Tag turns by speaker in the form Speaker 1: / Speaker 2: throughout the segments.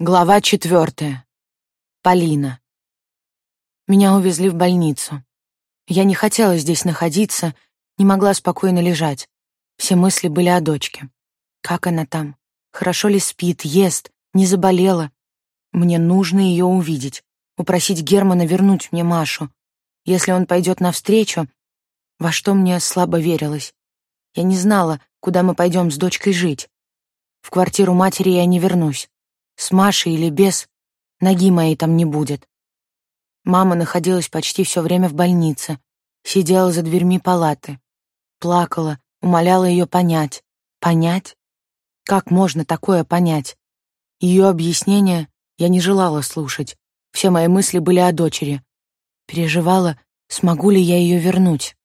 Speaker 1: Глава четвертая. Полина. Меня увезли в больницу. Я не хотела здесь находиться, не могла спокойно лежать. Все мысли были о дочке. Как она там? Хорошо ли спит, ест, не заболела? Мне нужно ее увидеть, упросить Германа вернуть мне Машу. Если он пойдет навстречу, во что мне слабо верилось. Я не знала, куда мы пойдем с дочкой жить. В квартиру матери я не вернусь. С Машей или без, ноги моей там не будет. Мама находилась почти все время в больнице, сидела за дверьми палаты, плакала, умоляла ее понять. Понять? Как можно такое понять? Ее объяснения я не желала слушать. Все мои мысли были о дочери. Переживала, смогу ли я ее вернуть.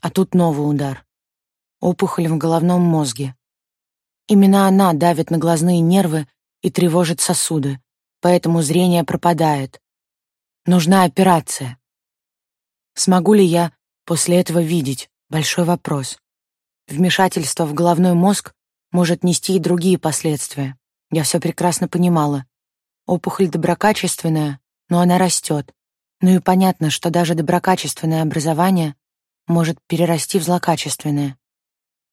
Speaker 1: А тут новый удар. Опухоль в головном мозге. Именно она давит на глазные нервы и тревожит сосуды, поэтому зрение пропадает. Нужна операция. Смогу ли я после этого видеть? Большой вопрос. Вмешательство в головной мозг может нести и другие последствия. Я все прекрасно понимала. Опухоль доброкачественная, но она растет. Ну и понятно, что даже доброкачественное образование может перерасти в злокачественное.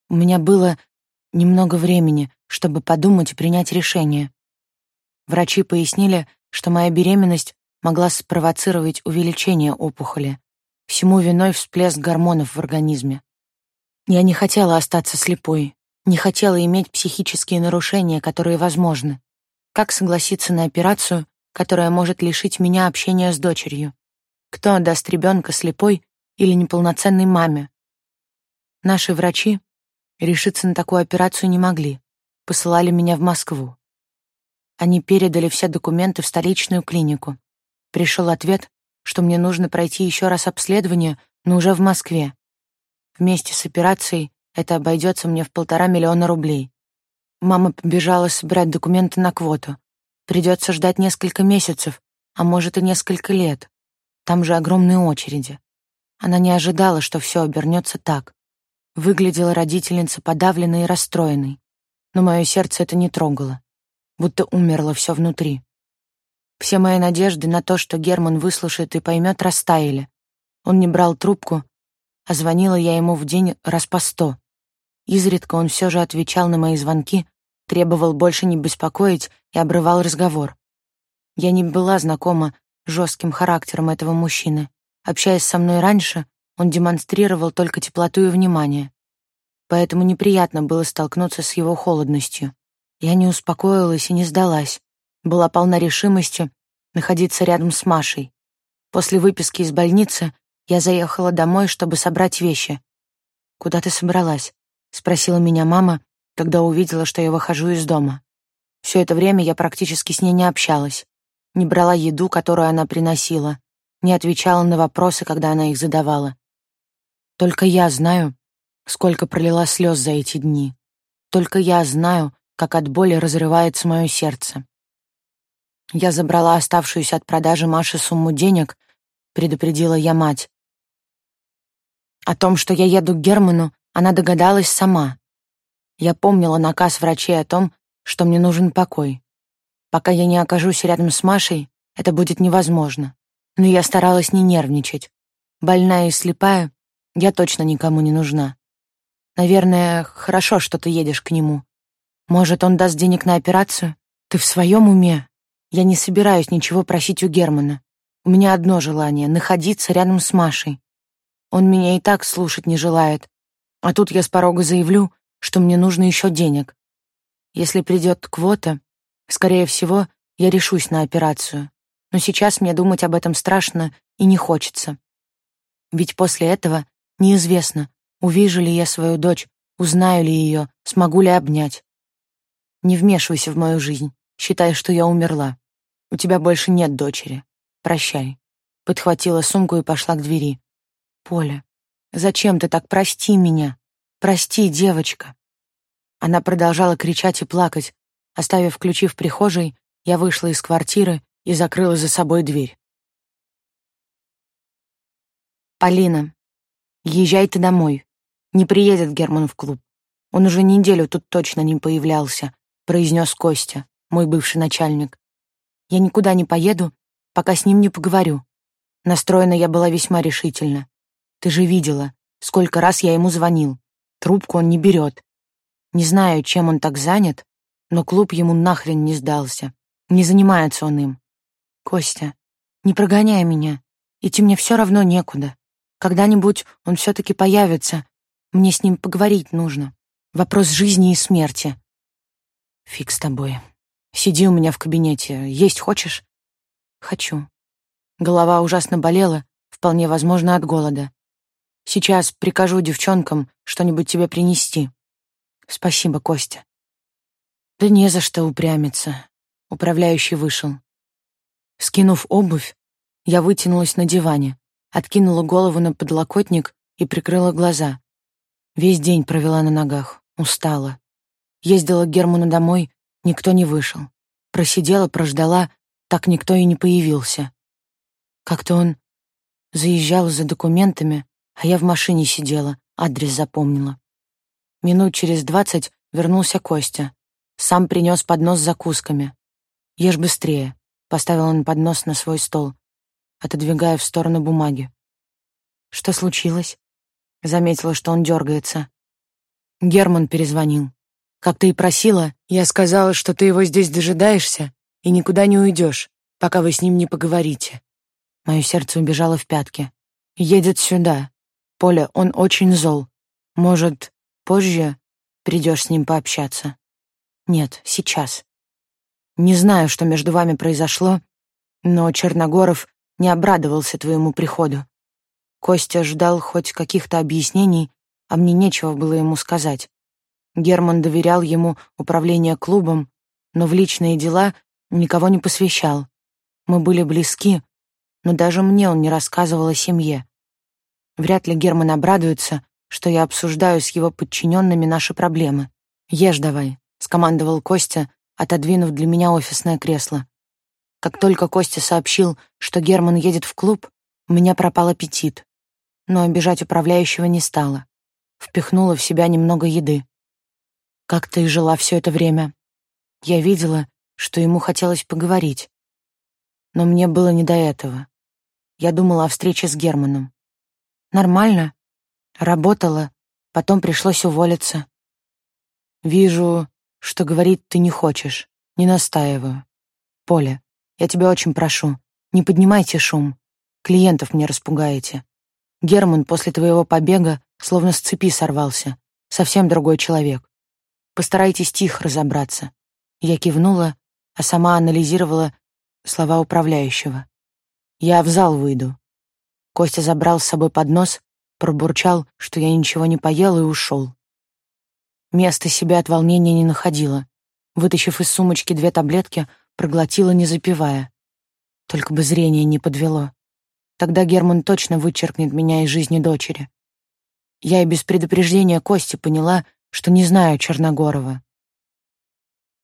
Speaker 1: У меня было немного времени, чтобы подумать и принять решение. Врачи пояснили, что моя беременность могла спровоцировать увеличение опухоли. Всему виной всплеск гормонов в организме. Я не хотела остаться слепой, не хотела иметь психические нарушения, которые возможны. Как согласиться на операцию, которая может лишить меня общения с дочерью? Кто отдаст ребенка слепой или неполноценной маме? Наши врачи Решиться на такую операцию не могли. Посылали меня в Москву. Они передали все документы в столичную клинику. Пришел ответ, что мне нужно пройти еще раз обследование, но уже в Москве. Вместе с операцией это обойдется мне в полтора миллиона рублей. Мама побежала собирать документы на квоту. Придется ждать несколько месяцев, а может и несколько лет. Там же огромные очереди. Она не ожидала, что все обернется так. Выглядела родительница подавленной и расстроенной, но мое сердце это не трогало, будто умерло все внутри. Все мои надежды на то, что Герман выслушает и поймет, растаяли. Он не брал трубку, а звонила я ему в день раз по сто. Изредка он все же отвечал на мои звонки, требовал больше не беспокоить и обрывал разговор. Я не была знакома с жестким характером этого мужчины. Общаясь со мной раньше, он демонстрировал только теплоту и внимание. Поэтому неприятно было столкнуться с его холодностью. Я не успокоилась и не сдалась. Была полна решимости находиться рядом с Машей. После выписки из больницы я заехала домой, чтобы собрать вещи. «Куда ты собралась?» — спросила меня мама, когда увидела, что я выхожу из дома. Все это время я практически с ней не общалась, не брала еду, которую она приносила, не отвечала на вопросы, когда она их задавала. Только я знаю, сколько пролила слез за эти дни. Только я знаю, как от боли разрывается мое сердце. Я забрала оставшуюся от продажи Маши сумму денег, предупредила я мать. О том, что я еду к Герману, она догадалась сама. Я помнила наказ врачей о том, что мне нужен покой. Пока я не окажусь рядом с Машей, это будет невозможно. Но я старалась не нервничать. Больная и слепая, я точно никому не нужна. Наверное, хорошо, что ты едешь к нему. Может, он даст денег на операцию? Ты в своем уме? Я не собираюсь ничего просить у Германа. У меня одно желание — находиться рядом с Машей. Он меня и так слушать не желает. А тут я с порога заявлю, что мне нужно еще денег. Если придет квота, скорее всего, я решусь на операцию. Но сейчас мне думать об этом страшно и не хочется. Ведь после этого Неизвестно, увижу ли я свою дочь, узнаю ли ее, смогу ли обнять. Не вмешивайся в мою жизнь, считай, что я умерла. У тебя больше нет дочери. Прощай. Подхватила сумку и пошла к двери. Поля, зачем ты так? Прости меня. Прости, девочка. Она продолжала кричать и плакать. Оставив ключи в прихожей, я вышла из квартиры и закрыла за собой дверь. Полина, Езжай ты домой. Не приедет Герман в клуб. Он уже неделю тут точно не появлялся, произнес Костя, мой бывший начальник. Я никуда не поеду, пока с ним не поговорю. Настроена я была весьма решительно. Ты же видела, сколько раз я ему звонил. Трубку он не берет. Не знаю, чем он так занят, но клуб ему нахрен не сдался. Не занимается он им. Костя, не прогоняй меня. Идти мне все равно некуда. Когда-нибудь он все-таки появится. Мне с ним поговорить нужно. Вопрос жизни и смерти. Фиг с тобой. Сиди у меня в кабинете. Есть хочешь? Хочу. Голова ужасно болела, вполне возможно, от голода. Сейчас прикажу девчонкам что-нибудь тебе принести. Спасибо, Костя. Да не за что упрямиться. Управляющий вышел. Скинув обувь, я вытянулась на диване, откинула голову на подлокотник и прикрыла глаза. Весь день провела на ногах, устала. Ездила к Герману домой, никто не вышел. Просидела, прождала, так никто и не появился. Как-то он заезжал за документами, а я в машине сидела, адрес запомнила. Минут через двадцать вернулся Костя. Сам принес поднос с закусками. «Ешь быстрее», — поставил он поднос на свой стол, отодвигая в сторону бумаги. «Что случилось?» Заметила, что он дергается. Герман перезвонил. «Как ты и просила, я сказала, что ты его здесь дожидаешься и никуда не уйдешь, пока вы с ним не поговорите». Мое сердце убежало в пятки. «Едет сюда. Поля, он очень зол. Может, позже придешь с ним пообщаться?» «Нет, сейчас. Не знаю, что между вами произошло, но Черногоров не обрадовался твоему приходу. Костя ждал хоть каких-то объяснений, а мне нечего было ему сказать. Герман доверял ему управление клубом, но в личные дела никого не посвящал. Мы были близки, но даже мне он не рассказывал о семье. Вряд ли Герман обрадуется, что я обсуждаю с его подчиненными наши проблемы. «Ешь давай», — скомандовал Костя, отодвинув для меня офисное кресло. Как только Костя сообщил, что Герман едет в клуб, у меня пропал аппетит. Но обижать управляющего не стала. Впихнула в себя немного еды. «Как ты жила все это время?» Я видела, что ему хотелось поговорить. Но мне было не до этого. Я думала о встрече с Германом. Нормально. Работала, потом пришлось уволиться. Вижу, что говорить ты не хочешь. Не настаиваю. Поля, я тебя очень прошу, не поднимайте шум. Клиентов мне распугаете. Герман после твоего побега словно с цепи сорвался. Совсем другой человек. Постарайтесь тихо разобраться. Я кивнула, а сама анализировала слова управляющего. Я в зал выйду. Костя забрал с собой поднос, пробурчал, что я ничего не поел и ушел. Места себе от волнения не находила. Вытащив из сумочки две таблетки, проглотила, не запивая. Только бы зрение не подвело. Тогда Герман точно вычеркнет меня из жизни дочери. Я и без предупреждения Кости поняла, что не знаю Черногорова.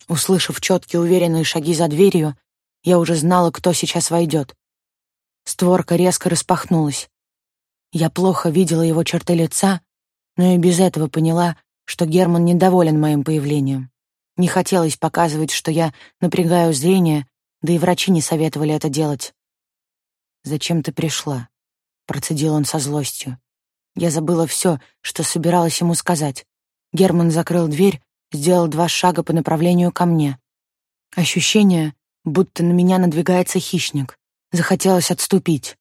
Speaker 1: Услышав четкие уверенные шаги за дверью, я уже знала, кто сейчас войдет. Створка резко распахнулась. Я плохо видела его черты лица, но и без этого поняла, что Герман недоволен моим появлением. Не хотелось показывать, что я напрягаю зрение, да и врачи не советовали это делать. «Зачем ты пришла?» — процедил он со злостью. Я забыла все, что собиралась ему сказать. Герман закрыл дверь, сделал два шага по направлению ко мне. Ощущение, будто на меня надвигается хищник. Захотелось отступить.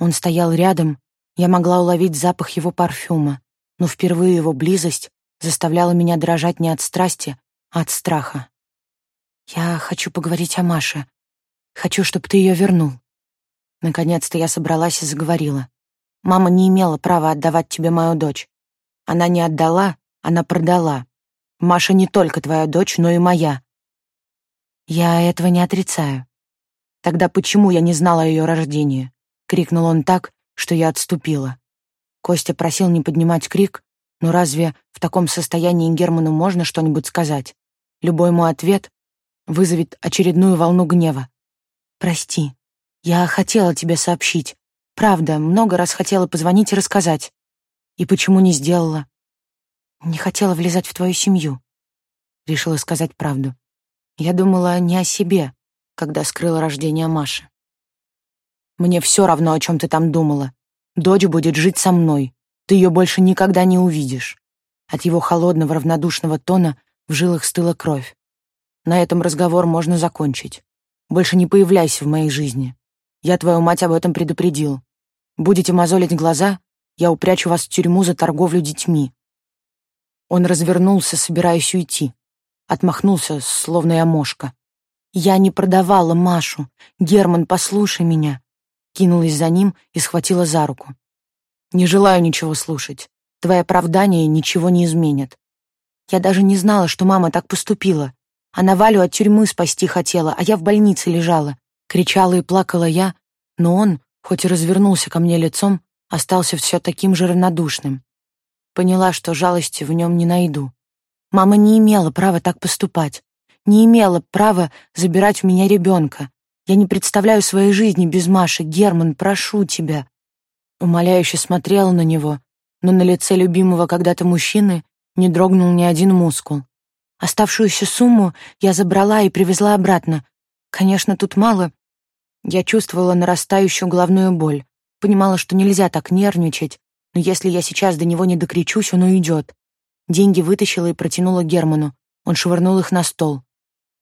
Speaker 1: Он стоял рядом, я могла уловить запах его парфюма, но впервые его близость заставляла меня дрожать не от страсти, от страха. «Я хочу поговорить о Маше. Хочу, чтобы ты ее вернул». Наконец-то я собралась и заговорила. «Мама не имела права отдавать тебе мою дочь. Она не отдала, она продала. Маша не только твоя дочь, но и моя». «Я этого не отрицаю». «Тогда почему я не знала о ее рождении?» — крикнул он так, что я отступила. Костя просил не поднимать крик, но разве в таком состоянии Герману можно что-нибудь сказать? Любой мой ответ вызовет очередную волну гнева. «Прости, я хотела тебе сообщить. Правда, много раз хотела позвонить и рассказать. И почему не сделала? Не хотела влезать в твою семью. Решила сказать правду. Я думала не о себе, когда скрыла рождение Маши. Мне все равно, о чем ты там думала. Дочь будет жить со мной. Ты ее больше никогда не увидишь. От его холодного, равнодушного тона в жилах стыла кровь. На этом разговор можно закончить. Больше не появляйся в моей жизни. Я твою мать об этом предупредил. Будете мозолить глаза, я упрячу вас в тюрьму за торговлю детьми. Он развернулся, собираясь уйти. Отмахнулся, словно я мошка. Я не продавала Машу. Герман, послушай меня. Кинулась за ним и схватила за руку. Не желаю ничего слушать. Твои оправдания ничего не изменят. Я даже не знала, что мама так поступила. Она Валю от тюрьмы спасти хотела, а я в больнице лежала. Кричала и плакала я, но он, хоть и развернулся ко мне лицом, остался все таким же равнодушным. Поняла, что жалости в нем не найду. Мама не имела права так поступать. Не имела права забирать у меня ребенка. Я не представляю своей жизни без Маши. Герман, прошу тебя. Умоляюще смотрела на него, но на лице любимого когда-то мужчины не дрогнул ни один мускул. Оставшуюся сумму я забрала и привезла обратно. Конечно, тут мало. Я чувствовала нарастающую головную боль. Понимала, что нельзя так нервничать, но если я сейчас до него не докричусь, он уйдет. Деньги вытащила и протянула Герману. Он швырнул их на стол.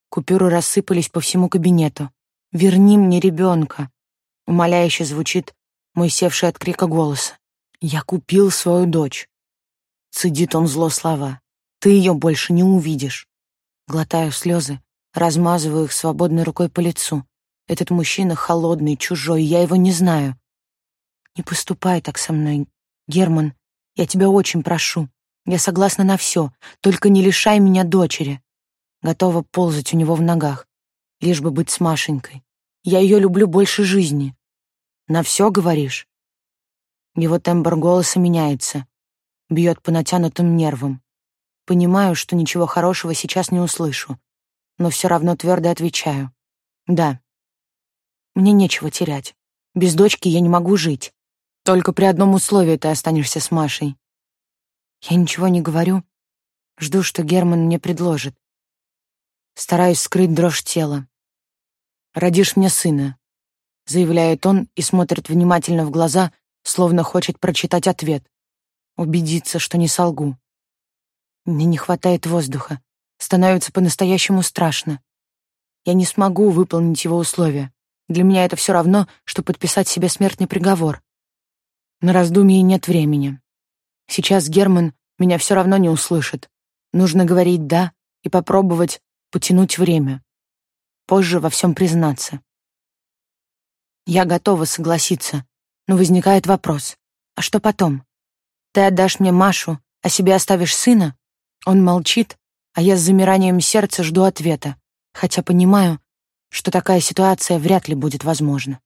Speaker 1: Купюры рассыпались по всему кабинету. «Верни мне ребенка!» Умоляюще звучит мой севший от крика голос. «Я купил свою дочь!» Цедит он зло слова. Ты ее больше не увидишь. Глотаю слезы, размазываю их свободной рукой по лицу. Этот мужчина холодный, чужой, я его не знаю. Не поступай так со мной, Герман. Я тебя очень прошу. Я согласна на все, только не лишай меня дочери. Готова ползать у него в ногах, лишь бы быть с Машенькой. Я ее люблю больше жизни. На все говоришь? Его тембр голоса меняется, бьет по натянутым нервам. Понимаю, что ничего хорошего сейчас не услышу, но все равно твердо отвечаю. Да. Мне нечего терять. Без дочки я не могу жить. Только при одном условии ты останешься с Машей. Я ничего не говорю. Жду, что Герман мне предложит. Стараюсь скрыть дрожь тела. «Родишь мне сына», — заявляет он и смотрит внимательно в глаза, словно хочет прочитать ответ. Убедиться, что не солгу. Мне не хватает воздуха. Становится по-настоящему страшно. Я не смогу выполнить его условия. Для меня это все равно, что подписать себе смертный приговор. На раздумье нет времени. Сейчас Герман меня все равно не услышит. Нужно говорить «да» и попробовать потянуть время. Позже во всем признаться. Я готова согласиться, но возникает вопрос. А что потом? Ты отдашь мне Машу, а себе оставишь сына? Он молчит, а я с замиранием сердца жду ответа, хотя понимаю, что такая ситуация вряд ли будет возможна.